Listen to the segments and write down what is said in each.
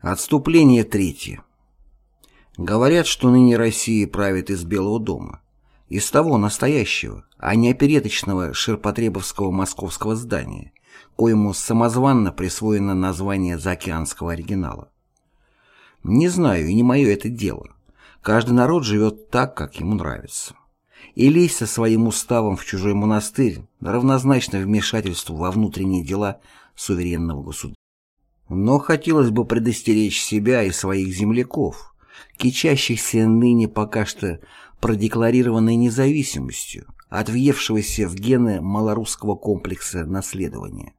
Отступление третье. Говорят, что ныне Россия правит из Белого дома. Из того настоящего, а не опереточного ширпотребовского московского здания, коему самозванно присвоено название заокеанского оригинала. Не знаю, и не мое это дело. Каждый народ живет так, как ему нравится. И лезть со своим уставом в чужой монастырь равнозначно вмешательству во внутренние дела суверенного государства. Но хотелось бы предостеречь себя и своих земляков, кичащихся ныне пока что продекларированной независимостью, от въевшегося в гены малорусского комплекса наследования.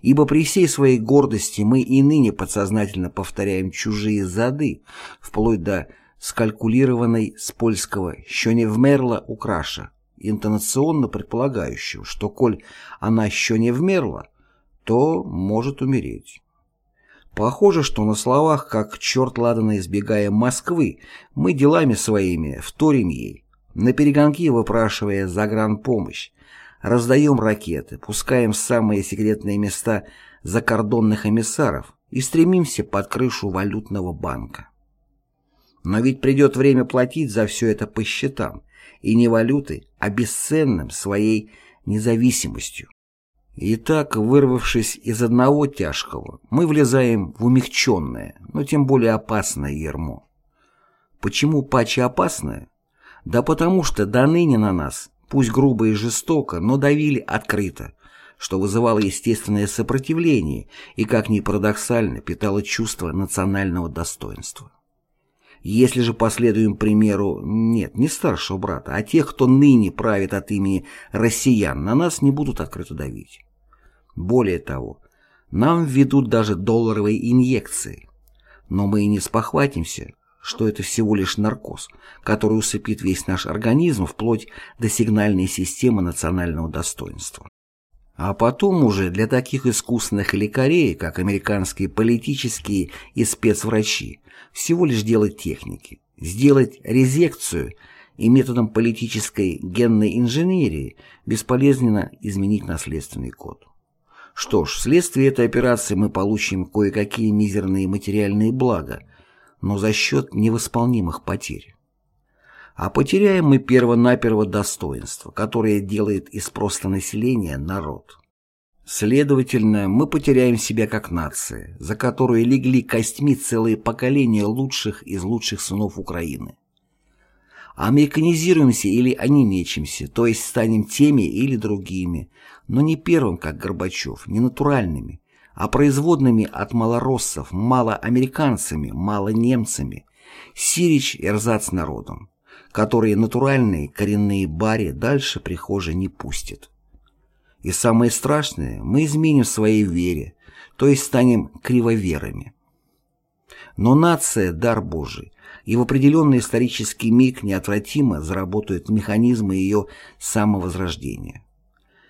Ибо при всей своей гордости мы и ныне подсознательно повторяем чужие зады, вплоть до скалькулированной с польского «що не вмерла украша», интонационно предполагающего, что коль она еще не вмерла, то может умереть. Похоже, что на словах, как черт ладано избегая Москвы, мы делами своими вторим ей, на перегонки выпрашивая загранпомощь, раздаем ракеты, пускаем в самые секретные места закордонных эмиссаров и стремимся под крышу валютного банка. Но ведь придет время платить за все это по счетам, и не валютой, а бесценным своей независимостью. Итак, вырвавшись из одного тяжкого, мы влезаем в умягченное, но тем более опасное ермо. Почему паче опасное? Да потому что до ныне на нас, пусть грубо и жестоко, но давили открыто, что вызывало естественное сопротивление и, как ни парадоксально, питало чувство национального достоинства. Если же последуем примеру, нет, не старшего брата, а тех, кто ныне правит от имени россиян, на нас не будут открыто давить. Более того, нам введут даже долларовые инъекции. Но мы и не спохватимся, что это всего лишь наркоз, который усыпит весь наш организм вплоть до сигнальной системы национального достоинства. А потом уже для таких искусных лекарей, как американские политические и спецврачи, всего лишь делать техники, сделать резекцию и методом политической генной инженерии бесполезно изменить наследственный код. Что ж, вследствие этой операции мы получим кое-какие мизерные материальные блага, но за счет невосполнимых потерь. А потеряем мы перво-наперво достоинство, которое делает из просто населения народ. Следовательно, мы потеряем себя как нация, за которую легли костьми целые поколения лучших из лучших сынов Украины. Американизируемся или онемечимся, то есть станем теми или другими, но не первым, как Горбачев, не натуральными, а производными от малороссов, малоамериканцами, малонемцами, сирич и рзац народом, которые натуральные коренные бари дальше прихожей не пустят. И самое страшное, мы изменим своей вере, то есть станем кривоверами. Но нация – дар Божий, и в определенный исторический миг неотвратимо заработают механизмы ее самовозрождения.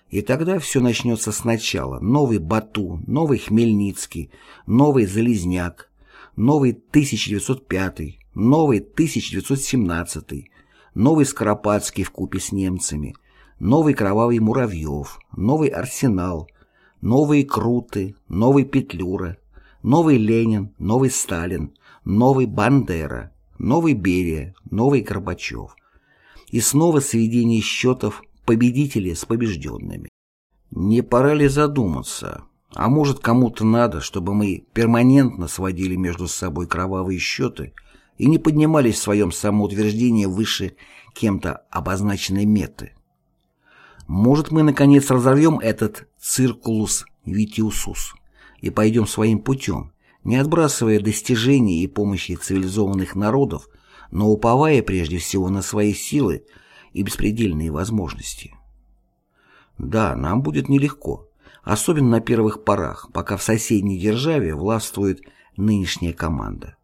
И тогда все начнется сначала. Новый Бату, новый Хмельницкий, новый Залезняк, новый 1905, новый 1917, новый Скоропадский в купе с немцами – новый Кровавый Муравьев, новый Арсенал, новые Круты, новый Петлюра, новый Ленин, новый Сталин, новый Бандера, новый Берия, новый Горбачев. И снова сведение счетов победителей с побежденными. Не пора ли задуматься, а может кому-то надо, чтобы мы перманентно сводили между собой кровавые счеты и не поднимались в своем самоутверждении выше кем-то обозначенной меты? Может, мы, наконец, разорвем этот циркулус витиусус и пойдем своим путем, не отбрасывая достижений и помощи цивилизованных народов, но уповая прежде всего на свои силы и беспредельные возможности. Да, нам будет нелегко, особенно на первых порах, пока в соседней державе властвует нынешняя команда.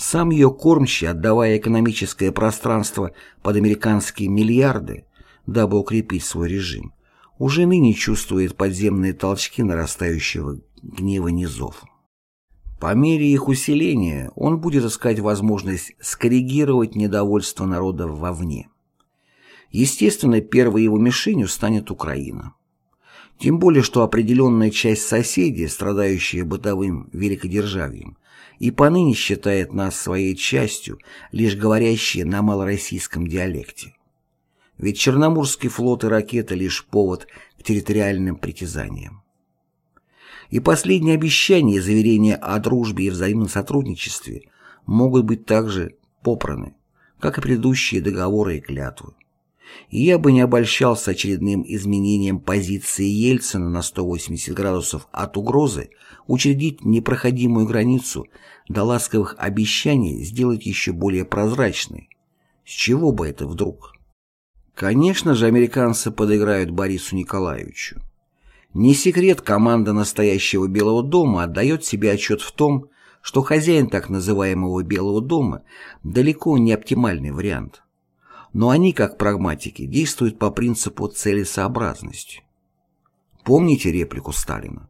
Сам ее кормчий, отдавая экономическое пространство под американские миллиарды, дабы укрепить свой режим, уже ныне чувствует подземные толчки нарастающего гнева низов. По мере их усиления он будет искать возможность скоррегировать недовольство народа вовне. Естественно, первой его мишенью станет Украина. Тем более, что определенная часть соседей, страдающая бытовым великодержавием, и поныне считает нас своей частью, лишь говорящие на малороссийском диалекте. Ведь Черноморский флот и ракеты – лишь повод к территориальным притязаниям. И последние обещания и заверения о дружбе и взаимном сотрудничестве могут быть также попраны, как и предыдущие договоры и клятвы. И я бы не обольщался очередным изменением позиции Ельцина на 180 градусов от угрозы учредить непроходимую границу до ласковых обещаний сделать еще более прозрачной. С чего бы это вдруг? Конечно же, американцы подыграют Борису Николаевичу. Не секрет, команда настоящего Белого дома отдает себе отчет в том, что хозяин так называемого Белого дома далеко не оптимальный вариант. Но они, как прагматики, действуют по принципу целесообразности. Помните реплику Сталина?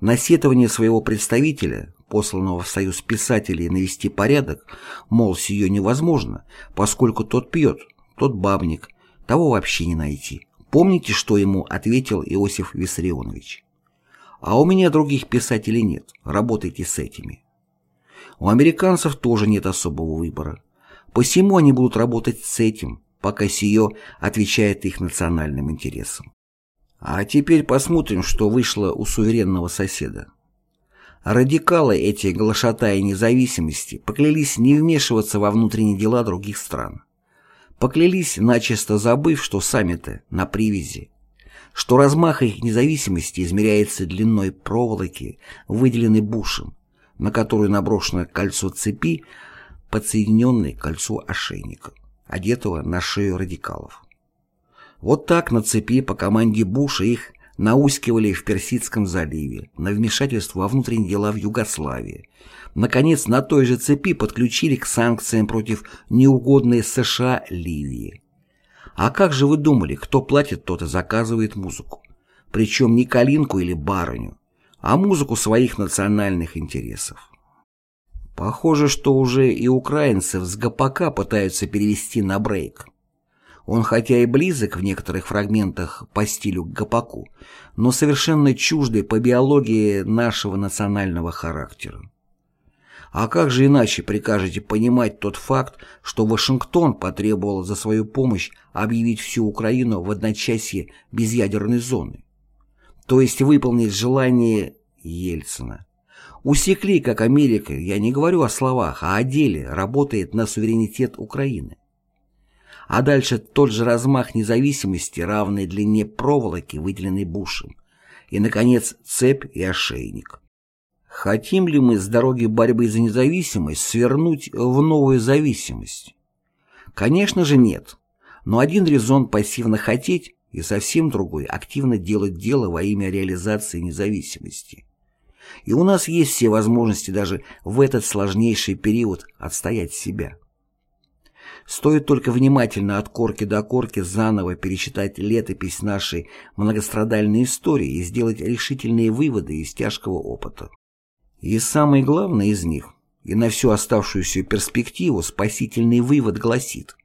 Насетование своего представителя, посланного в Союз писателей навести порядок, мол, сие невозможно, поскольку тот пьет, тот бабник, того вообще не найти. Помните, что ему ответил Иосиф Виссарионович? А у меня других писателей нет, работайте с этими. У американцев тоже нет особого выбора. Посему они будут работать с этим, пока сие отвечает их национальным интересам. А теперь посмотрим, что вышло у суверенного соседа. Радикалы эти, глашатая независимости, поклялись не вмешиваться во внутренние дела других стран. Поклялись, начисто забыв, что сами-то на привязи, что размах их независимости измеряется длиной проволоки, выделенной Бушем, на которую наброшено кольцо цепи, подсоединенной к кольцу ошейника, одетого на шею радикалов. Вот так на цепи по команде Буша их наускивали в Персидском заливе, на вмешательство во внутренние дела в Югославии. Наконец, на той же цепи подключили к санкциям против неугодной США Ливии. А как же вы думали, кто платит, тот и заказывает музыку? Причем не калинку или барыню, а музыку своих национальных интересов. Похоже, что уже и украинцев с ГПК пытаются перевести на брейк. Он хотя и близок в некоторых фрагментах по стилю к Гапаку, но совершенно чуждый по биологии нашего национального характера. А как же иначе прикажете понимать тот факт, что Вашингтон потребовал за свою помощь объявить всю Украину в одночасье безъядерной зоны? То есть выполнить желание Ельцина. Усекли, как Америка, я не говорю о словах, а о деле, работает на суверенитет Украины а дальше тот же размах независимости, равный длине проволоки, выделенной Бушем, и, наконец, цепь и ошейник. Хотим ли мы с дороги борьбы за независимость свернуть в новую зависимость? Конечно же нет, но один резон пассивно хотеть и совсем другой – активно делать дело во имя реализации независимости. И у нас есть все возможности даже в этот сложнейший период отстоять себя. Стоит только внимательно от корки до корки заново перечитать летопись нашей многострадальной истории и сделать решительные выводы из тяжкого опыта. И самый главный из них, и на всю оставшуюся перспективу спасительный вывод гласит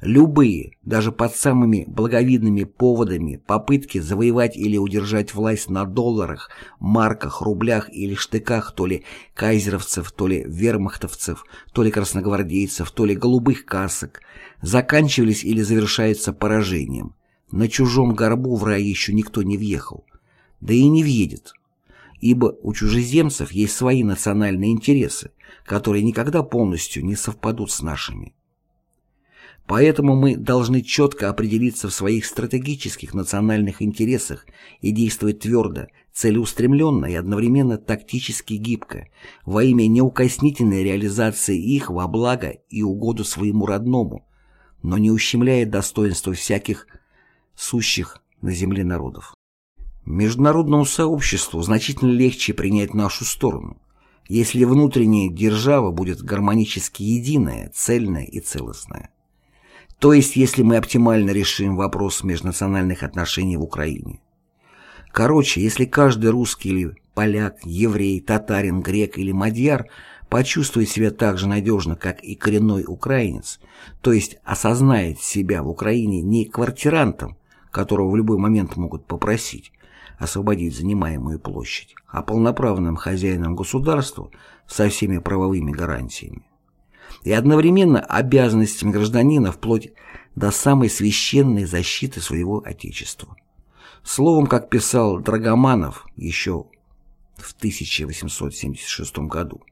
Любые, даже под самыми благовидными поводами, попытки завоевать или удержать власть на долларах, марках, рублях или штыках то ли кайзеровцев, то ли вермахтовцев, то ли красногвардейцев, то ли голубых касок, заканчивались или завершаются поражением. На чужом горбу в рай еще никто не въехал. Да и не въедет. Ибо у чужеземцев есть свои национальные интересы, которые никогда полностью не совпадут с нашими. Поэтому мы должны четко определиться в своих стратегических национальных интересах и действовать твердо, целеустремленно и одновременно тактически гибко, во имя неукоснительной реализации их во благо и угоду своему родному, но не ущемляя достоинства всяких сущих на земле народов. Международному сообществу значительно легче принять нашу сторону, если внутренняя держава будет гармонически единая, цельная и целостная. То есть, если мы оптимально решим вопрос межнациональных отношений в Украине. Короче, если каждый русский или поляк, еврей, татарин, грек или мадьяр почувствует себя так же надежно, как и коренной украинец, то есть осознает себя в Украине не квартирантом, которого в любой момент могут попросить, освободить занимаемую площадь, а полноправным хозяином государства со всеми правовыми гарантиями. И одновременно обязанностями гражданина вплоть до самой священной защиты своего Отечества. Словом, как писал Драгоманов еще в 1876 году,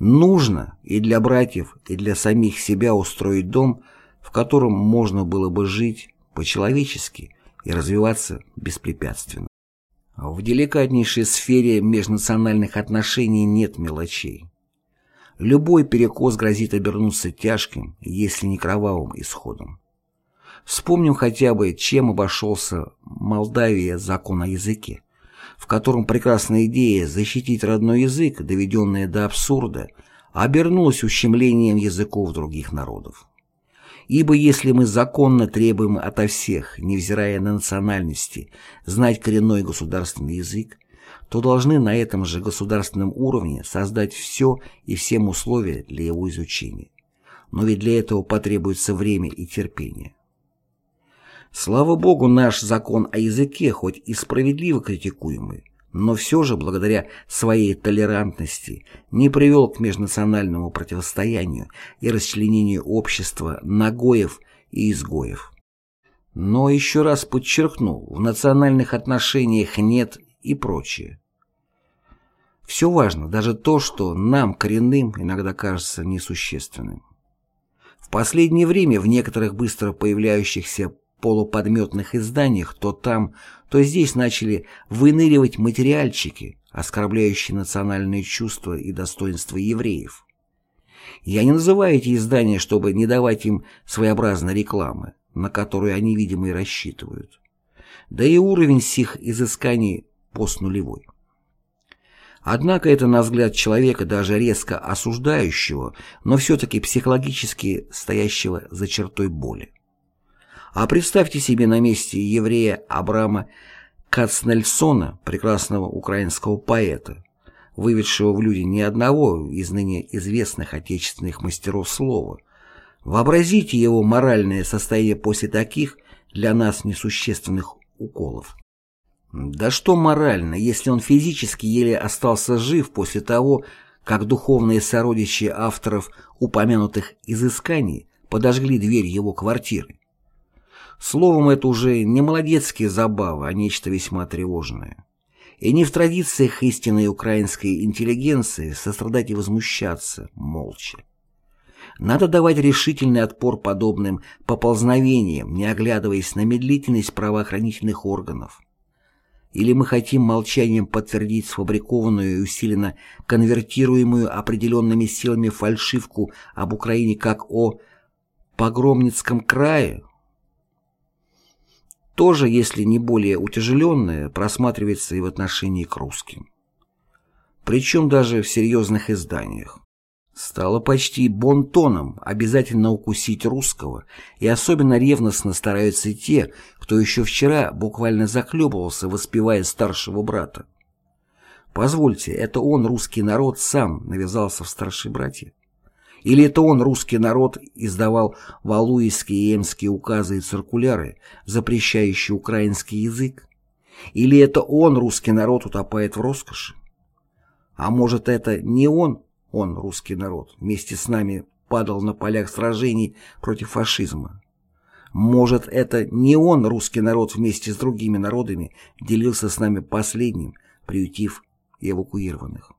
нужно и для братьев, и для самих себя устроить дом, в котором можно было бы жить по-человечески и развиваться беспрепятственно. В деликатнейшей сфере межнациональных отношений нет мелочей. Любой перекос грозит обернуться тяжким, если не кровавым исходом. Вспомним хотя бы, чем обошелся Молдавия закон о языке, в котором прекрасная идея защитить родной язык, доведенная до абсурда, обернулась ущемлением языков других народов. Ибо если мы законно требуем ото всех, невзирая на национальности, знать коренной государственный язык, то должны на этом же государственном уровне создать все и всем условия для его изучения. Но ведь для этого потребуется время и терпение. Слава Богу, наш закон о языке, хоть и справедливо критикуемый, но все же, благодаря своей толерантности, не привел к межнациональному противостоянию и расчленению общества нагоев и изгоев. Но еще раз подчеркну, в национальных отношениях нет и прочее. Все важно, даже то, что нам, коренным, иногда кажется несущественным. В последнее время в некоторых быстро появляющихся полуподметных изданиях то там, то здесь начали выныривать материальчики, оскорбляющие национальные чувства и достоинства евреев. Я не называю эти издания, чтобы не давать им своеобразной рекламы, на которую они, видимо, и рассчитывают. Да и уровень сих изысканий постнулевой. Однако это, на взгляд человека, даже резко осуждающего, но все-таки психологически стоящего за чертой боли. А представьте себе на месте еврея Абрама Кацнельсона, прекрасного украинского поэта, выведшего в люди ни одного из ныне известных отечественных мастеров слова. Вообразите его моральное состояние после таких для нас несущественных уколов. Да что морально, если он физически еле остался жив после того, как духовные сородичи авторов упомянутых изысканий подожгли дверь его квартиры. Словом, это уже не молодецкие забавы, а нечто весьма тревожное. И не в традициях истинной украинской интеллигенции сострадать и возмущаться молча. Надо давать решительный отпор подобным поползновениям, не оглядываясь на медлительность правоохранительных органов. Или мы хотим молчанием подтвердить сфабрикованную и усиленно конвертируемую определенными силами фальшивку об Украине как о погромницком крае, тоже, если не более утяжеленное, просматривается и в отношении к русским. Причем даже в серьезных изданиях. Стало почти бонтоном обязательно укусить русского, и особенно ревностно стараются те, кто еще вчера буквально захлебывался, воспевая старшего брата. Позвольте, это он, русский народ, сам навязался в старшие братья? Или это он, русский народ, издавал валуйские и эмские указы и циркуляры, запрещающие украинский язык? Или это он, русский народ, утопает в роскоши? А может, это не он, он, русский народ, вместе с нами падал на полях сражений против фашизма? Может, это не он, русский народ, вместе с другими народами делился с нами последним, приютив эвакуированных?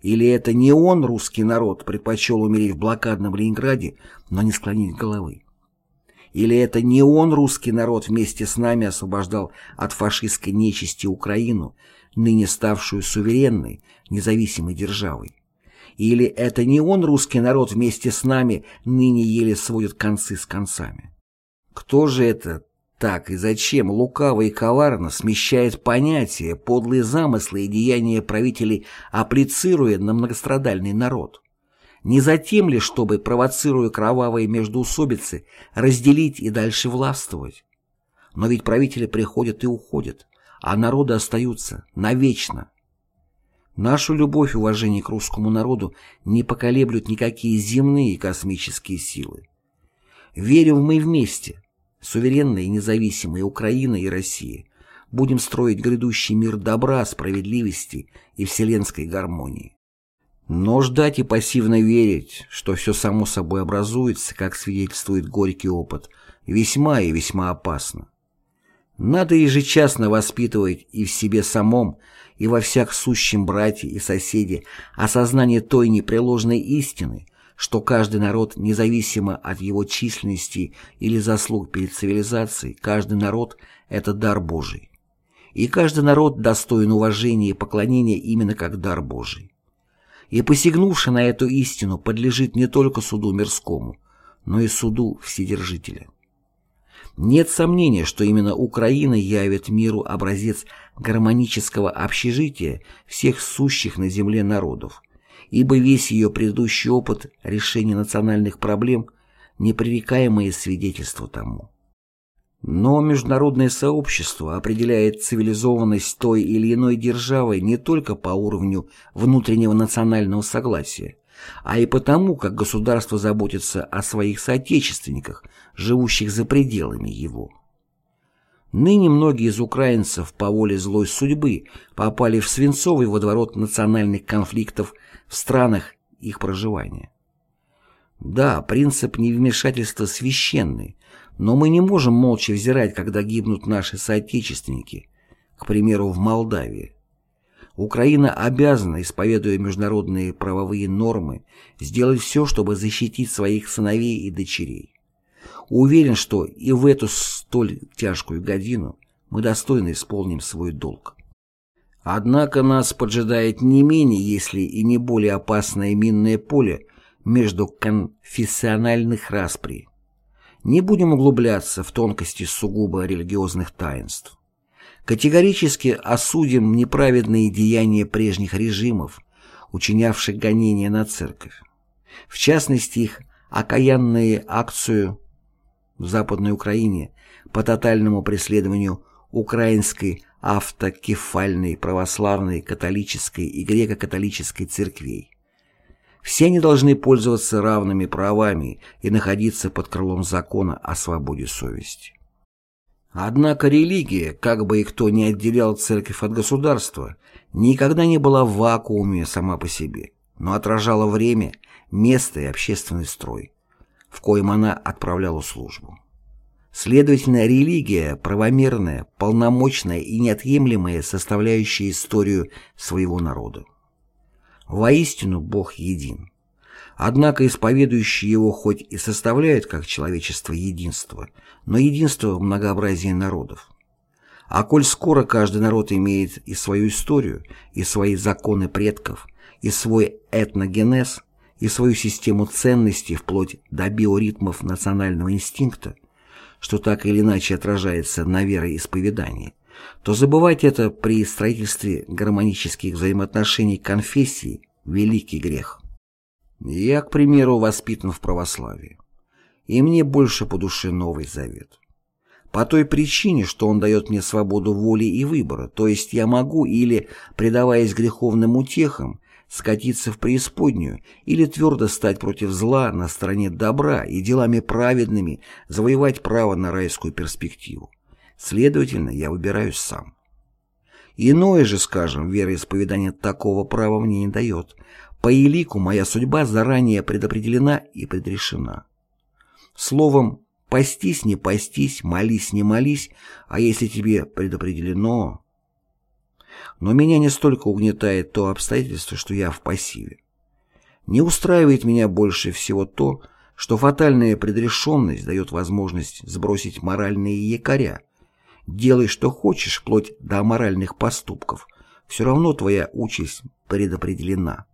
Или это не он, русский народ, предпочел умереть в блокадном Ленинграде, но не склонить головы? Или это не он, русский народ, вместе с нами освобождал от фашистской нечисти Украину, ныне ставшую суверенной, независимой державой? Или это не он, русский народ, вместе с нами, ныне еле сводит концы с концами? Кто же это так и зачем лукаво и коварно смещает понятия, подлые замыслы и деяния правителей, апплицируя на многострадальный народ? Не за тем ли, чтобы, провоцируя кровавые междоусобицы, разделить и дальше властвовать? Но ведь правители приходят и уходят, а народы остаются навечно. Нашу любовь и уважение к русскому народу не поколеблют никакие земные и космические силы. Верим мы вместе – суверенная и независимая Украина и Россия, будем строить грядущий мир добра, справедливости и вселенской гармонии. Но ждать и пассивно верить, что все само собой образуется, как свидетельствует горький опыт, весьма и весьма опасно. Надо ежечасно воспитывать и в себе самом, и во всяк сущем брате и соседе осознание той непреложной истины, что каждый народ, независимо от его численности или заслуг перед цивилизацией, каждый народ – это дар Божий. И каждый народ достоин уважения и поклонения именно как дар Божий и, посягнувший на эту истину, подлежит не только суду мирскому, но и суду Вседержителя. Нет сомнения, что именно Украина явит миру образец гармонического общежития всех сущих на земле народов, ибо весь ее предыдущий опыт решения национальных проблем – непререкаемое свидетельство тому. Но международное сообщество определяет цивилизованность той или иной державы не только по уровню внутреннего национального согласия, а и потому, как государство заботится о своих соотечественниках, живущих за пределами его. Ныне многие из украинцев по воле злой судьбы попали в свинцовый водоворот национальных конфликтов в странах их проживания. Да, принцип невмешательства священный, но мы не можем молча взирать, когда гибнут наши соотечественники, к примеру, в Молдавии. Украина обязана, исповедуя международные правовые нормы, сделать все, чтобы защитить своих сыновей и дочерей. Уверен, что и в эту столь тяжкую годину мы достойно исполним свой долг. Однако нас поджидает не менее, если и не более опасное минное поле между конфессиональных распри. Не будем углубляться в тонкости сугубо религиозных таинств. Категорически осудим неправедные деяния прежних режимов, учинявших гонения на церковь. В частности, их окаянные акцию в Западной Украине по тотальному преследованию украинской автокефальной православной католической и греко-католической церквей. Все они должны пользоваться равными правами и находиться под крылом закона о свободе совести. Однако религия, как бы и кто ни отделял церковь от государства, никогда не была в вакууме сама по себе, но отражала время, место и общественный строй, в коем она отправляла службу. Следовательно, религия – правомерная, полномочная и неотъемлемая составляющая историю своего народа. Воистину Бог един. Однако исповедующие его хоть и составляют как человечество единство, но единство в народов. А коль скоро каждый народ имеет и свою историю, и свои законы предков, и свой этногенез, и свою систему ценностей вплоть до биоритмов национального инстинкта, что так или иначе отражается на вероисповедании, то забывать это при строительстве гармонических взаимоотношений конфессий – великий грех. Я, к примеру, воспитан в православии, и мне больше по душе Новый Завет. По той причине, что он дает мне свободу воли и выбора, то есть я могу или, предаваясь греховным утехам, скатиться в преисподнюю или твердо стать против зла на стороне добра и делами праведными завоевать право на райскую перспективу. Следовательно, я выбираю сам. Иное же, скажем, вероисповедание такого права мне не дает. По елику моя судьба заранее предопределена и предрешена. Словом, постись не постись, молись не молись, а если тебе предопределено... Но меня не столько угнетает то обстоятельство, что я в пассиве. Не устраивает меня больше всего то, что фатальная предрешенность дает возможность сбросить моральные якоря, Делай, что хочешь, вплоть до аморальных поступков. Все равно твоя участь предопределена.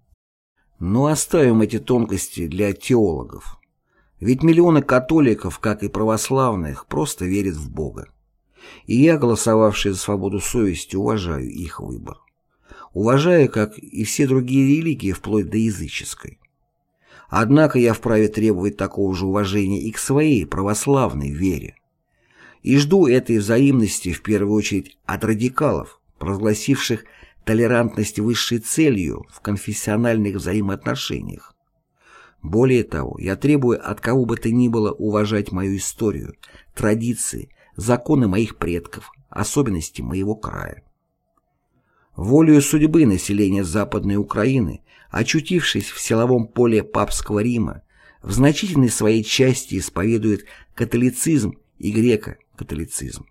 Но оставим эти тонкости для теологов. Ведь миллионы католиков, как и православных, просто верят в Бога. И я, голосовавший за свободу совести, уважаю их выбор. Уважаю, как и все другие религии, вплоть до языческой. Однако я вправе требовать такого же уважения и к своей православной вере. И жду этой взаимности в первую очередь от радикалов, провозгласивших толерантность высшей целью в конфессиональных взаимоотношениях. Более того, я требую от кого бы то ни было уважать мою историю, традиции, законы моих предков, особенности моего края. Волею судьбы население Западной Украины, очутившись в силовом поле папского Рима, в значительной своей части исповедует католицизм и греко-католицизм.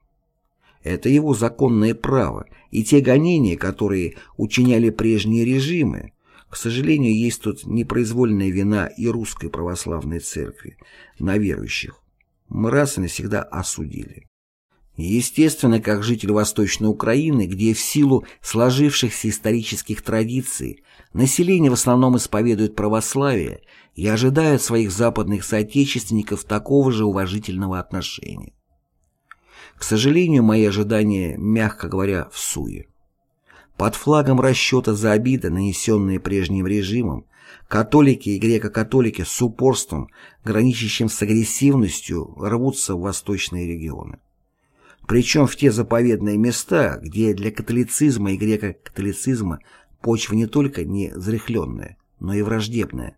Это его законное право, и те гонения, которые учиняли прежние режимы, к сожалению, есть тут непроизвольная вина и русской православной церкви на верующих. Мы раз и навсегда осудили. Естественно, как житель Восточной Украины, где в силу сложившихся исторических традиций население в основном исповедует православие и ожидает своих западных соотечественников такого же уважительного отношения. К сожалению, мои ожидания, мягко говоря, в суе. Под флагом расчета за обиды, нанесенные прежним режимом, католики и греко-католики с упорством, граничащим с агрессивностью, рвутся в восточные регионы. Причем в те заповедные места, где для католицизма и греко-католицизма почва не только не зряхленная, но и враждебная.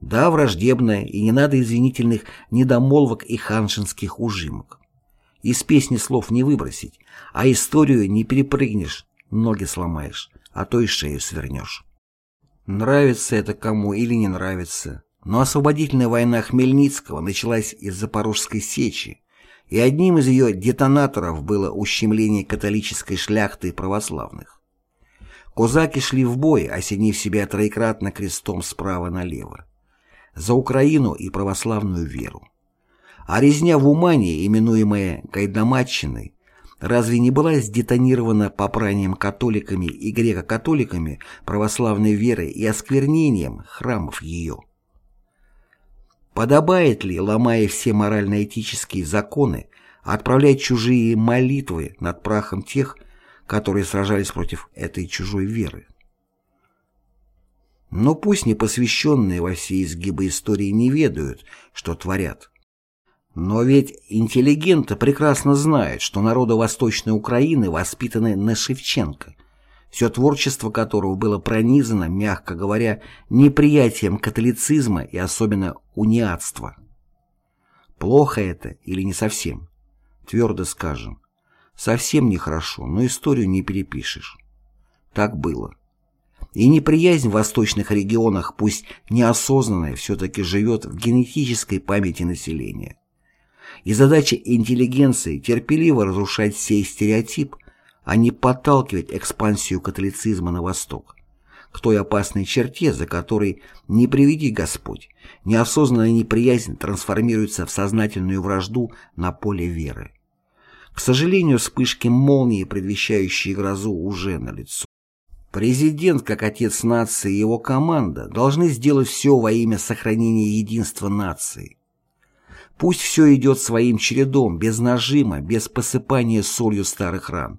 Да, враждебная, и не надо извинительных недомолвок и ханшинских ужимок. Из песни слов не выбросить, а историю не перепрыгнешь, ноги сломаешь, а то и шею свернешь. Нравится это кому или не нравится, но освободительная война Хмельницкого началась из Запорожской сечи, и одним из ее детонаторов было ущемление католической шляхты православных. Козаки шли в бой, осенив себя троекратно крестом справа налево. За Украину и православную веру. А резня в Умане, именуемая Гайдамачиной, разве не была сдетонирована попранием католиками и греко-католиками православной веры и осквернением храмов ее? Подобает ли, ломая все морально-этические законы, отправлять чужие молитвы над прахом тех, которые сражались против этой чужой веры? Но пусть непосвященные во все изгибы истории не ведают, что творят. Но ведь интеллигенты прекрасно знают, что народы Восточной Украины воспитаны на Шевченко – все творчество которого было пронизано, мягко говоря, неприятием католицизма и особенно униатства. Плохо это или не совсем? Твердо скажем. Совсем нехорошо, но историю не перепишешь. Так было. И неприязнь в восточных регионах, пусть неосознанная, все-таки живет в генетической памяти населения. И задача интеллигенции терпеливо разрушать сей стереотип – а не подталкивать экспансию католицизма на восток, к той опасной черте, за которой, не приведи Господь, неосознанная неприязнь трансформируется в сознательную вражду на поле веры. К сожалению, вспышки молнии, предвещающие грозу, уже налицо. Президент, как отец нации и его команда, должны сделать все во имя сохранения единства нации. Пусть все идет своим чередом, без нажима, без посыпания солью старых ран.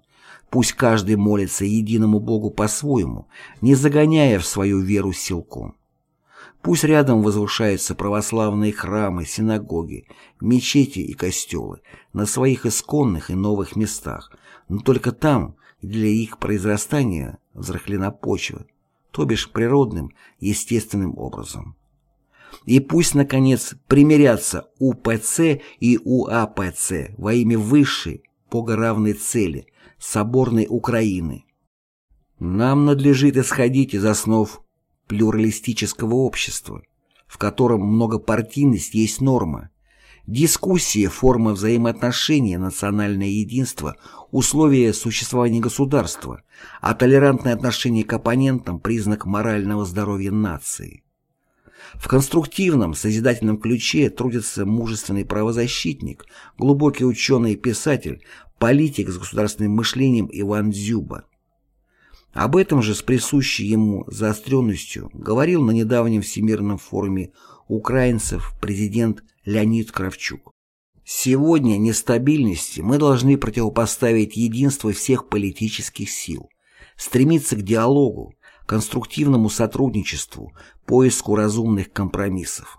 Пусть каждый молится единому Богу по-своему, не загоняя в свою веру силком. Пусть рядом возвышаются православные храмы, синагоги, мечети и костелы на своих исконных и новых местах, но только там, для их произрастания взрыхлена почва, то бишь природным, естественным образом. И пусть, наконец, примирятся УПЦ и УАПЦ во имя высшей, богоравной цели – соборной Украины. Нам надлежит исходить из основ плюралистического общества, в котором многопартийность есть норма, дискуссия, форма взаимоотношения, национальное единство, условия существования государства, а толерантное отношение к оппонентам – признак морального здоровья нации. В конструктивном, созидательном ключе трудится мужественный правозащитник, глубокий ученый и писатель, политик с государственным мышлением Иван Дзюба. Об этом же с присущей ему заостренностью говорил на недавнем Всемирном форуме украинцев президент Леонид Кравчук. Сегодня нестабильности мы должны противопоставить единство всех политических сил, стремиться к диалогу, конструктивному сотрудничеству, поиску разумных компромиссов.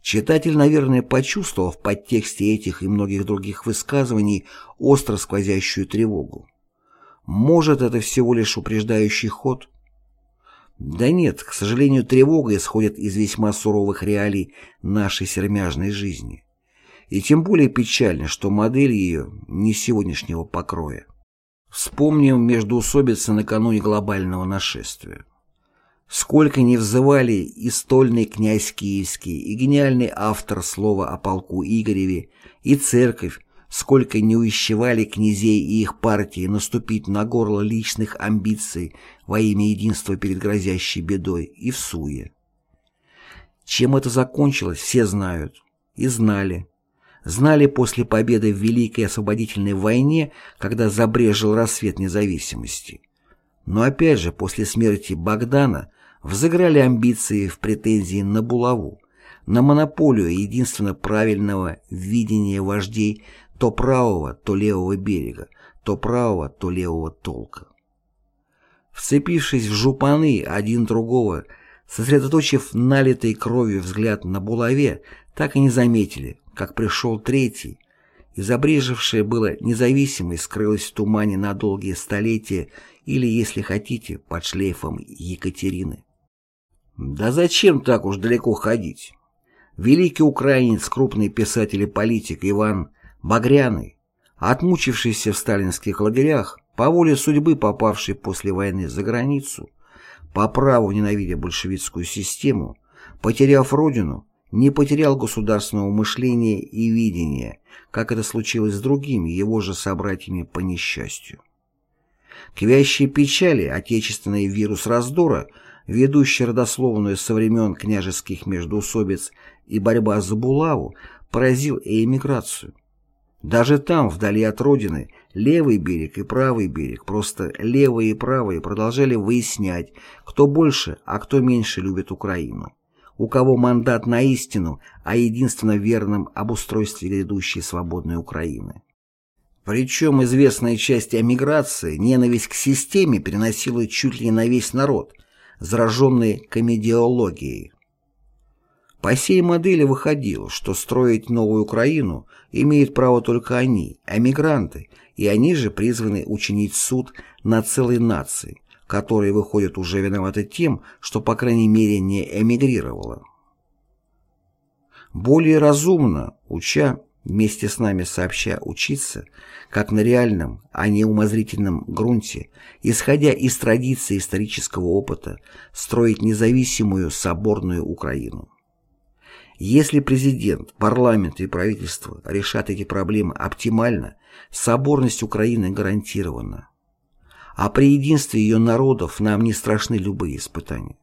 Читатель, наверное, почувствовал в подтексте этих и многих других высказываний остро сквозящую тревогу. Может, это всего лишь упреждающий ход? Да нет, к сожалению, тревога исходит из весьма суровых реалий нашей сермяжной жизни. И тем более печально, что модель ее не сегодняшнего покроя. Вспомним междуусобицы накануне глобального нашествия. Сколько не взывали и стольный князь Киевский, и гениальный автор слова о полку Игореве, и церковь, сколько не увещевали князей и их партии наступить на горло личных амбиций во имя единства перед грозящей бедой и в суе. Чем это закончилось, все знают. И знали. Знали после победы в Великой освободительной войне, когда забрежил рассвет независимости. Но опять же, после смерти Богдана взыграли амбиции в претензии на булаву, на монополию единственно правильного видения вождей то правого, то левого берега, то правого, то левого толка. Вцепившись в жупаны один другого, сосредоточив налитый кровью взгляд на булаве, так и не заметили, как пришел третий, и забрежевшее было независимость скрылось в тумане на долгие столетия или, если хотите, под шлейфом Екатерины. Да зачем так уж далеко ходить? Великий украинец, крупный писатель и политик Иван Багряный, отмучившийся в сталинских лагерях, по воле судьбы попавший после войны за границу, по праву ненавидя большевистскую систему, потеряв родину, не потерял государственного мышления и видения, как это случилось с другими его же собратьями по несчастью. К вящей печали отечественный вирус раздора, ведущий родословную со времен княжеских междоусобиц и борьба за булаву, поразил и эмиграцию. Даже там, вдали от родины, левый берег и правый берег, просто левые и правые продолжали выяснять, кто больше, а кто меньше любит Украину. У кого мандат на истину, а единственно верном обустройстве грядущей свободной Украины. Причем известная часть эмиграции ненависть к системе переносила чуть ли не на весь народ, зараженный комедиологией. По сей модели выходило, что строить новую Украину имеют право только они, эмигранты, и они же призваны учинить суд на целой нации, которая, выходит, уже виновата тем, что, по крайней мере, не эмигрировала. Более разумно, уча, вместе с нами сообща учиться, как на реальном, а не умозрительном грунте, исходя из традиции исторического опыта, строить независимую соборную Украину. Если президент, парламент и правительство решат эти проблемы оптимально, соборность Украины гарантирована. А при единстве ее народов нам не страшны любые испытания.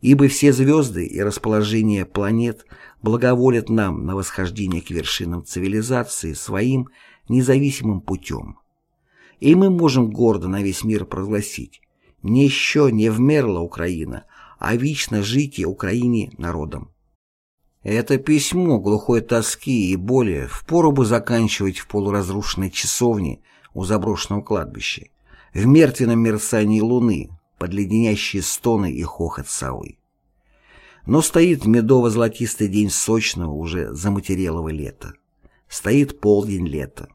Ибо все звезды и расположение планет благоволят нам на восхождение к вершинам цивилизации своим независимым путем. И мы можем гордо на весь мир прогласить «Не еще не вмерла Украина, а вечно житие Украине народом». Это письмо глухой тоски и боли впору бы заканчивать в полуразрушенной часовне у заброшенного кладбища, в мертвенном мерцании луны, под леденящие стоны и хохот совы. Но стоит медово-золотистый день сочного, уже заматерелого лета. Стоит полдень лета.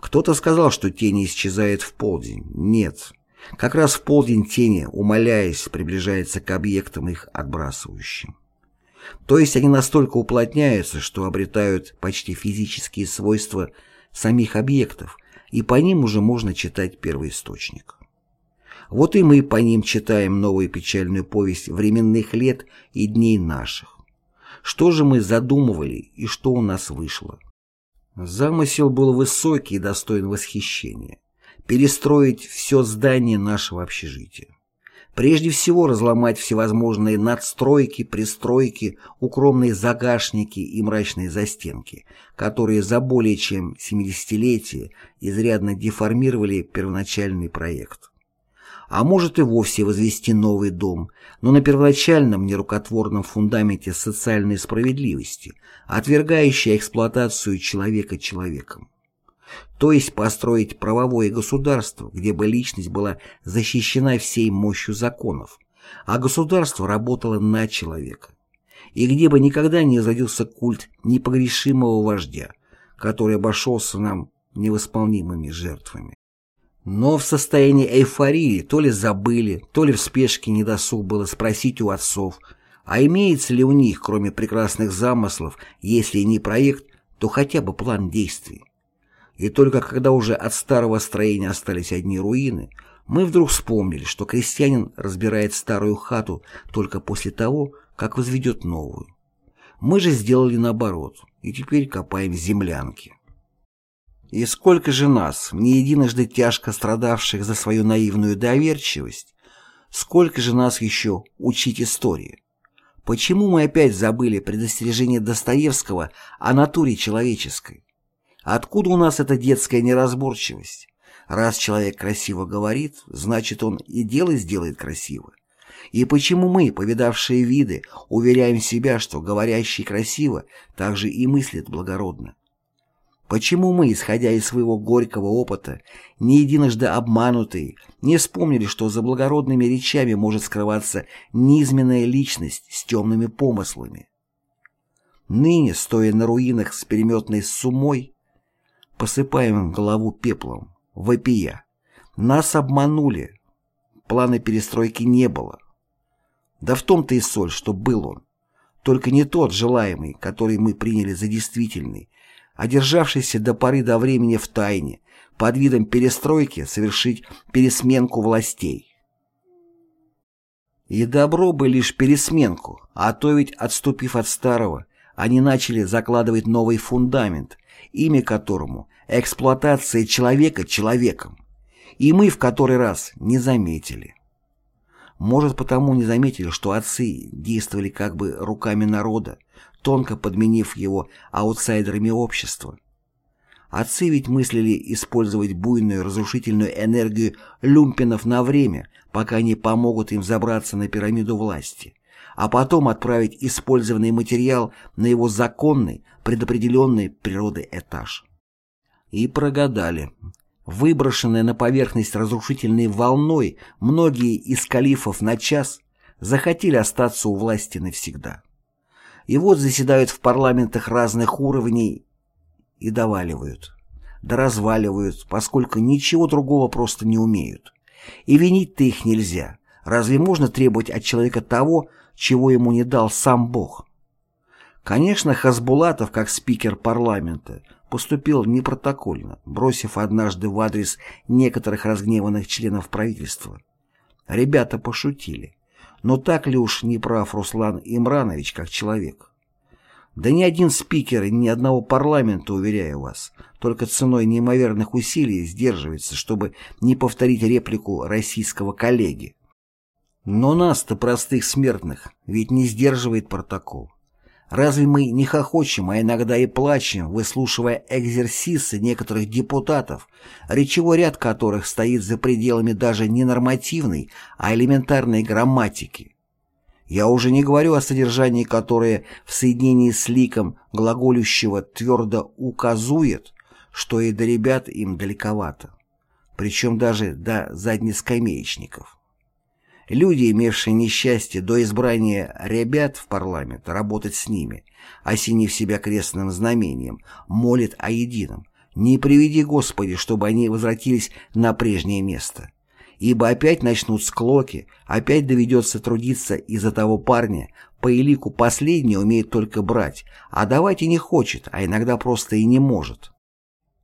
Кто-то сказал, что тени исчезают в полдень. Нет. Как раз в полдень тени, умоляясь, приближается к объектам их отбрасывающим. То есть они настолько уплотняются, что обретают почти физические свойства самих объектов, и по ним уже можно читать первоисточник. Вот и мы по ним читаем новую печальную повесть временных лет и дней наших. Что же мы задумывали и что у нас вышло? Замысел был высокий и достоин восхищения. Перестроить все здание нашего общежития. Прежде всего разломать всевозможные надстройки, пристройки, укромные загашники и мрачные застенки, которые за более чем 70-летие изрядно деформировали первоначальный проект. А может и вовсе возвести новый дом, но на первоначальном нерукотворном фундаменте социальной справедливости, отвергающей эксплуатацию человека человеком то есть построить правовое государство, где бы личность была защищена всей мощью законов, а государство работало на человека, и где бы никогда не родился культ непогрешимого вождя, который обошелся нам невосполнимыми жертвами. Но в состоянии эйфории то ли забыли, то ли в спешке недосуг было спросить у отцов, а имеется ли у них, кроме прекрасных замыслов, если не проект, то хотя бы план действий. И только когда уже от старого строения остались одни руины, мы вдруг вспомнили, что крестьянин разбирает старую хату только после того, как возведет новую. Мы же сделали наоборот, и теперь копаем землянки. И сколько же нас, не единожды тяжко страдавших за свою наивную доверчивость, сколько же нас еще учить истории? Почему мы опять забыли предостережение Достоевского о натуре человеческой? Откуда у нас эта детская неразборчивость? Раз человек красиво говорит, значит он и дело сделает красиво. И почему мы, повидавшие виды, уверяем себя, что говорящий красиво также и мыслит благородно? Почему мы, исходя из своего горького опыта, не единожды обманутые, не вспомнили, что за благородными речами может скрываться низменная личность с темными помыслами? Ныне, стоя на руинах с переметной сумой, посыпаем голову пеплом, вопия. Нас обманули, плана перестройки не было. Да в том-то и соль, что был он. Только не тот желаемый, который мы приняли за действительный, одержавшийся до поры до времени в тайне, под видом перестройки совершить пересменку властей. И добро бы лишь пересменку, а то ведь, отступив от старого, они начали закладывать новый фундамент, имя которому – эксплуатация человека человеком. И мы в который раз не заметили. Может, потому не заметили, что отцы действовали как бы руками народа, тонко подменив его аутсайдерами общества. Отцы ведь мыслили использовать буйную разрушительную энергию люмпинов на время, пока они помогут им забраться на пирамиду власти, а потом отправить использованный материал на его законный, предопределенный природой этаж. И прогадали. Выброшенные на поверхность разрушительной волной, многие из калифов на час захотели остаться у власти навсегда. И вот заседают в парламентах разных уровней и доваливают. Да разваливают, поскольку ничего другого просто не умеют. И винить-то их нельзя. Разве можно требовать от человека того, чего ему не дал сам Бог? Конечно, Хасбулатов, как спикер парламента, поступил непротокольно, бросив однажды в адрес некоторых разгневанных членов правительства. Ребята пошутили. Но так ли уж не прав Руслан Имранович как человек? Да ни один спикер и ни одного парламента, уверяю вас, только ценой неимоверных усилий сдерживается, чтобы не повторить реплику российского коллеги. Но нас-то, простых смертных, ведь не сдерживает протокол. Разве мы не хохочем, а иногда и плачем, выслушивая экзерсисы некоторых депутатов, речевой ряд которых стоит за пределами даже не нормативной, а элементарной грамматики? Я уже не говорю о содержании, которое в соединении с ликом глаголющего твердо указует, что и до ребят им далековато, причем даже до заднескамеечников. Люди, имевшие несчастье до избрания ребят в парламент, работать с ними, осенив себя крестным знамением, молят о едином. Не приведи, Господи, чтобы они возвратились на прежнее место. Ибо опять начнут склоки, опять доведется трудиться из-за того парня, по элику последний умеет только брать, а давать и не хочет, а иногда просто и не может.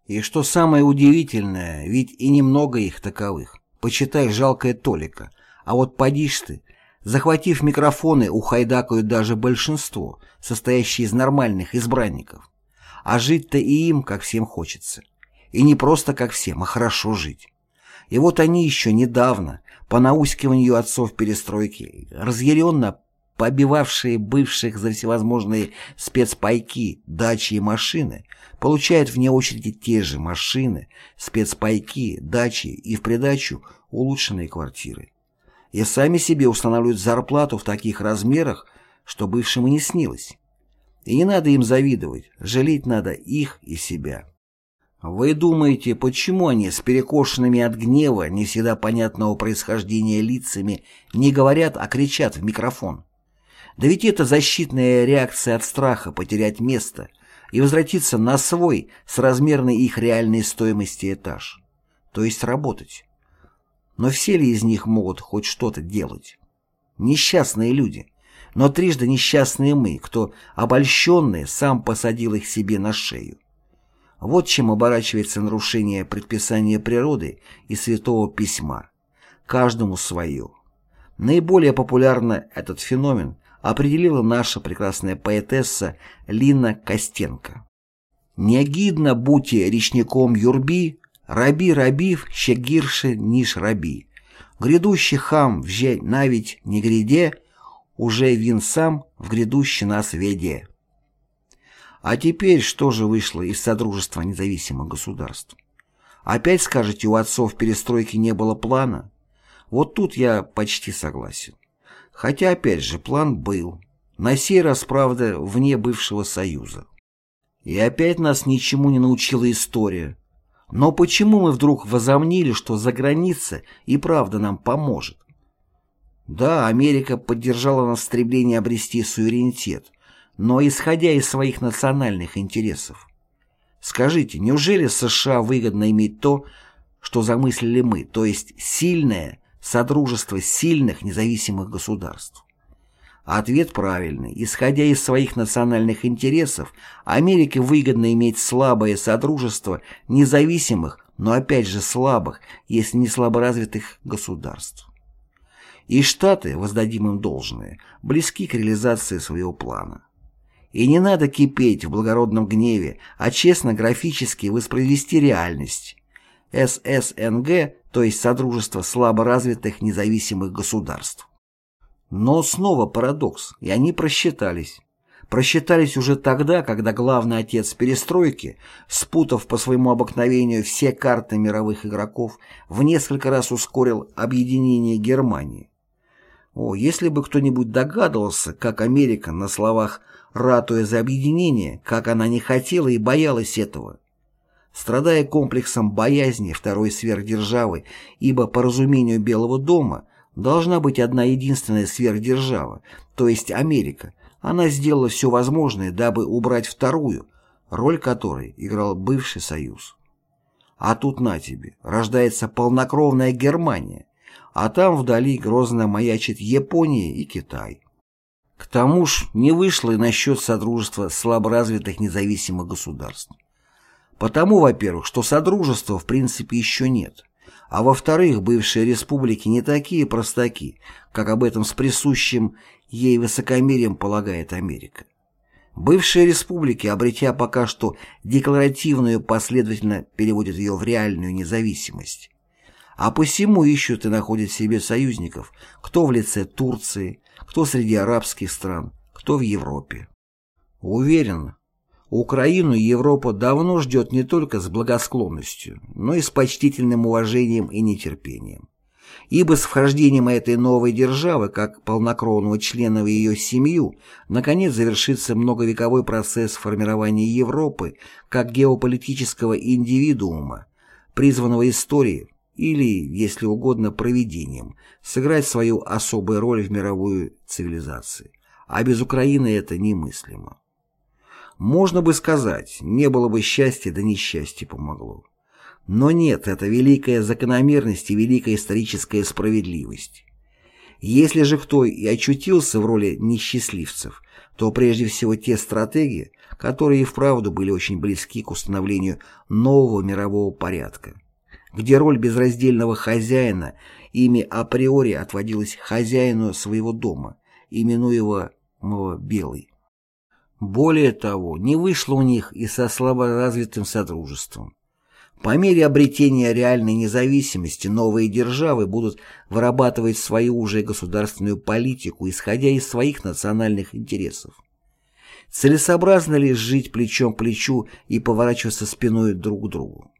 И что самое удивительное, ведь и немного их таковых. Почитай жалкое Толика – а вот поди ты, захватив микрофоны, ухайдакают даже большинство, состоящее из нормальных избранников. А жить-то и им, как всем хочется. И не просто как всем, а хорошо жить. И вот они еще недавно, по наускиванию отцов перестройки, разъяренно побивавшие бывших за всевозможные спецпайки, дачи и машины, получают вне очереди те же машины, спецпайки, дачи и в придачу улучшенные квартиры и сами себе устанавливают зарплату в таких размерах, что бывшим и не снилось. И не надо им завидовать, жалеть надо их и себя. Вы думаете, почему они с перекошенными от гнева, не всегда понятного происхождения лицами, не говорят, а кричат в микрофон? Да ведь это защитная реакция от страха потерять место и возвратиться на свой с размерной их реальной стоимости этаж, то есть работать. Но все ли из них могут хоть что-то делать? Несчастные люди. но трижды несчастные мы, кто, обольщенный, сам посадил их себе на шею. Вот чем оборачивается нарушение предписания природы и Святого Письма. Каждому свое. Наиболее популярно этот феномен определила наша прекрасная поэтесса Лина Костенко. «Не гидно будьте речником юрби, раби рабив, щегирше ниш раби. Грядущий хам вже навіть не гряде, уже вин сам в грядущий нас веде». А теперь что же вышло из Содружества независимых государств? Опять скажете, у отцов перестройки не было плана? Вот тут я почти согласен. Хотя, опять же, план был. На сей раз, правда, вне бывшего Союза. И опять нас ничему не научила история. Но почему мы вдруг возомнили, что за граница и правда нам поможет? Да, Америка поддержала нас в стремлении обрести суверенитет, но исходя из своих национальных интересов. Скажите, неужели США выгодно иметь то, что замыслили мы, то есть сильное, Содружество сильных независимых государств? Ответ правильный. Исходя из своих национальных интересов, Америке выгодно иметь слабое содружество независимых, но опять же слабых, если не слаборазвитых государств. И Штаты, воздадим им должное, близки к реализации своего плана. И не надо кипеть в благородном гневе, а честно графически воспроизвести реальность. ССНГ то есть Содружество слаборазвитых независимых государств. Но снова парадокс, и они просчитались. Просчитались уже тогда, когда главный отец перестройки, спутав по своему обыкновению все карты мировых игроков, в несколько раз ускорил объединение Германии. О, если бы кто-нибудь догадывался, как Америка на словах ратуя за объединение, как она не хотела и боялась этого, страдая комплексом боязни второй сверхдержавы, ибо по разумению Белого дома должна быть одна единственная сверхдержава, то есть Америка. Она сделала все возможное, дабы убрать вторую, роль которой играл бывший Союз. А тут на тебе, рождается полнокровная Германия, а там вдали грозно маячит Япония и Китай. К тому ж не вышло и насчет содружества слаборазвитых независимых государств. Потому, во-первых, что Содружества в принципе еще нет, а во-вторых, бывшие республики не такие простаки, как об этом с присущим ей высокомерием полагает Америка. Бывшие республики, обретя пока что декларативную, последовательно переводят ее в реальную независимость. А посему ищут и находят себе союзников, кто в лице Турции, кто среди арабских стран, кто в Европе. Уверен, Украину Европа давно ждет не только с благосклонностью, но и с почтительным уважением и нетерпением. Ибо с вхождением этой новой державы, как полнокровного члена в ее семью, наконец завершится многовековой процесс формирования Европы как геополитического индивидуума, призванного историей или, если угодно, проведением, сыграть свою особую роль в мировой цивилизации. А без Украины это немыслимо. Можно бы сказать, не было бы счастья, да несчастье помогло. Но нет, это великая закономерность и великая историческая справедливость. Если же кто и очутился в роли несчастливцев, то прежде всего те стратегии, которые и вправду были очень близки к установлению нового мирового порядка, где роль безраздельного хозяина ими априори отводилась хозяину своего дома, именуемого «белый». Более того, не вышло у них и со слаборазвитым содружеством. По мере обретения реальной независимости новые державы будут вырабатывать свою уже государственную политику, исходя из своих национальных интересов. Целесообразно ли жить плечом к плечу и поворачиваться спиной друг к другу?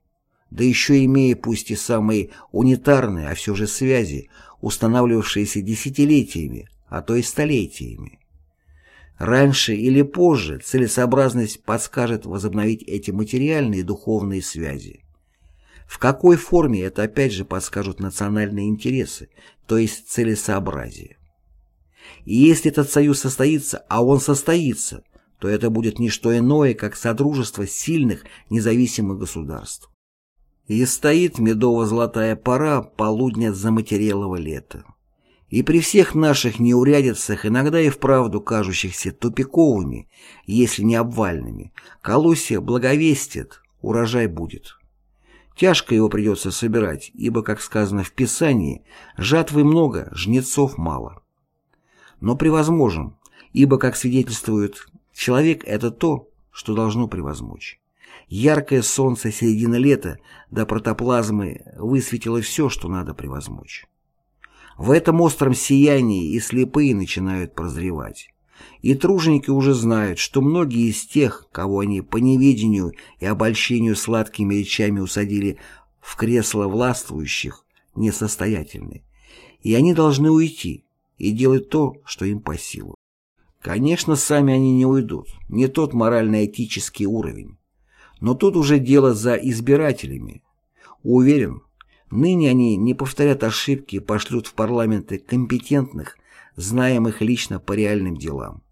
Да еще имея пусть и самые унитарные, а все же связи, устанавливавшиеся десятилетиями, а то и столетиями. Раньше или позже целесообразность подскажет возобновить эти материальные и духовные связи. В какой форме это опять же подскажут национальные интересы, то есть целесообразие. И если этот союз состоится, а он состоится, то это будет не что иное, как содружество сильных независимых государств. И стоит медово-золотая пора полудня заматерелого лета. И при всех наших неурядицах, иногда и вправду кажущихся тупиковыми, если не обвальными, Колосия благовестит, урожай будет. Тяжко его придется собирать, ибо, как сказано в Писании, жатвы много, жнецов мало. Но превозможем, ибо, как свидетельствует, человек – это то, что должно превозмочь. Яркое солнце середины лета до протоплазмы высветило все, что надо превозмочь. В этом остром сиянии и слепые начинают прозревать. И труженики уже знают, что многие из тех, кого они по неведению и обольщению сладкими речами усадили в кресло властвующих, несостоятельны. И они должны уйти и делать то, что им по силу. Конечно, сами они не уйдут, не тот морально-этический уровень. Но тут уже дело за избирателями. Уверен, ныне они не повторят ошибки и пошлют в парламенты компетентных, знаемых лично по реальным делам.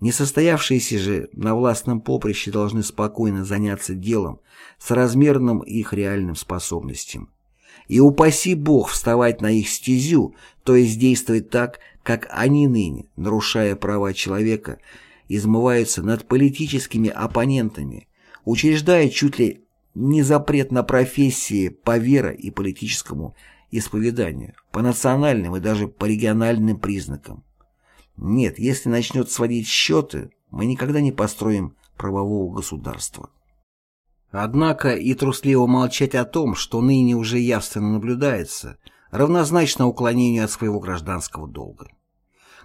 Несостоявшиеся же на властном поприще должны спокойно заняться делом с размерным их реальным способностям. И упаси Бог вставать на их стезю, то есть действовать так, как они ныне, нарушая права человека, измываются над политическими оппонентами, учреждая чуть ли не запрет на профессии по вере и политическому исповеданию, по национальным и даже по региональным признакам. Нет, если начнет сводить счеты, мы никогда не построим правового государства. Однако и трусливо молчать о том, что ныне уже явственно наблюдается, равнозначно уклонению от своего гражданского долга.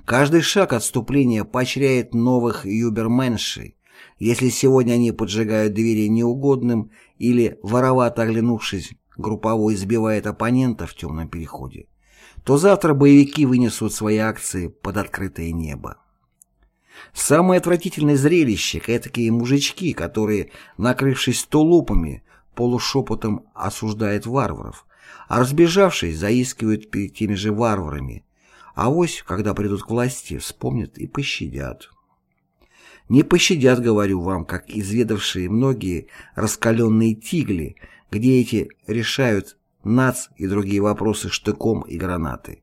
Каждый шаг отступления поощряет новых юберменшей, если сегодня они поджигают двери неугодным или, воровато оглянувшись, групповой избивает оппонента в темном переходе, то завтра боевики вынесут свои акции под открытое небо. Самое отвратительное зрелище – этакие мужички, которые, накрывшись тулупами, полушепотом осуждают варваров, а разбежавшись, заискивают перед теми же варварами. А вось, когда придут к власти, вспомнят и пощадят. Не пощадят, говорю вам, как изведавшие многие раскаленные тигли, где эти решают нац и другие вопросы штыком и гранаты.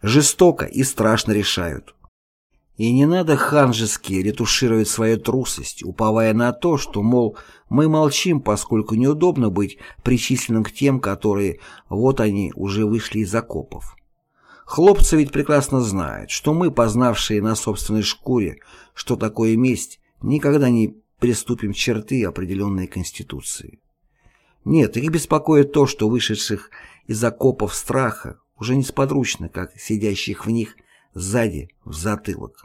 Жестоко и страшно решают. И не надо ханжески ретушировать свою трусость, уповая на то, что, мол, мы молчим, поскольку неудобно быть причисленным к тем, которые, вот они, уже вышли из окопов. Хлопцы ведь прекрасно знают, что мы, познавшие на собственной шкуре, что такое месть, никогда не приступим черты определенной Конституции. Нет, их беспокоит то, что вышедших из окопов страха уже несподручно, как сидящих в них сзади, в затылок.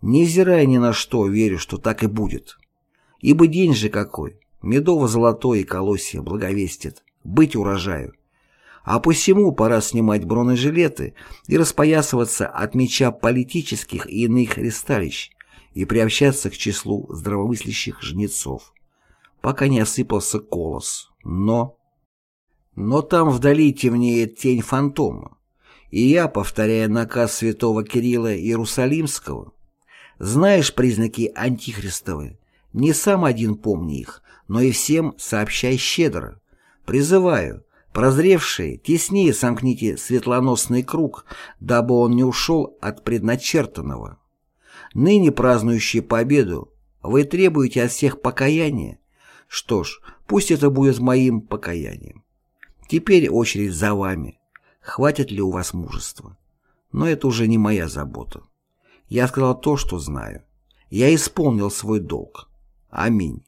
Невзирая ни на что, верю, что так и будет. Ибо день же какой, медово-золотой и колосье благовестит, быть урожаю. А посему пора снимать бронежилеты и распоясываться от меча политических и иных ресталищ и приобщаться к числу здравомыслящих жнецов, пока не осыпался колос. Но... Но там вдали темнеет тень фантома, и я, повторяя наказ святого Кирилла Иерусалимского, знаешь признаки антихристовы, не сам один помни их, но и всем сообщай щедро. Призываю, Прозревшие, теснее сомкните светлоносный круг, дабы он не ушел от предначертанного. Ныне празднующие победу, вы требуете от всех покаяния. Что ж, пусть это будет моим покаянием. Теперь очередь за вами. Хватит ли у вас мужества? Но это уже не моя забота. Я сказал то, что знаю. Я исполнил свой долг. Аминь.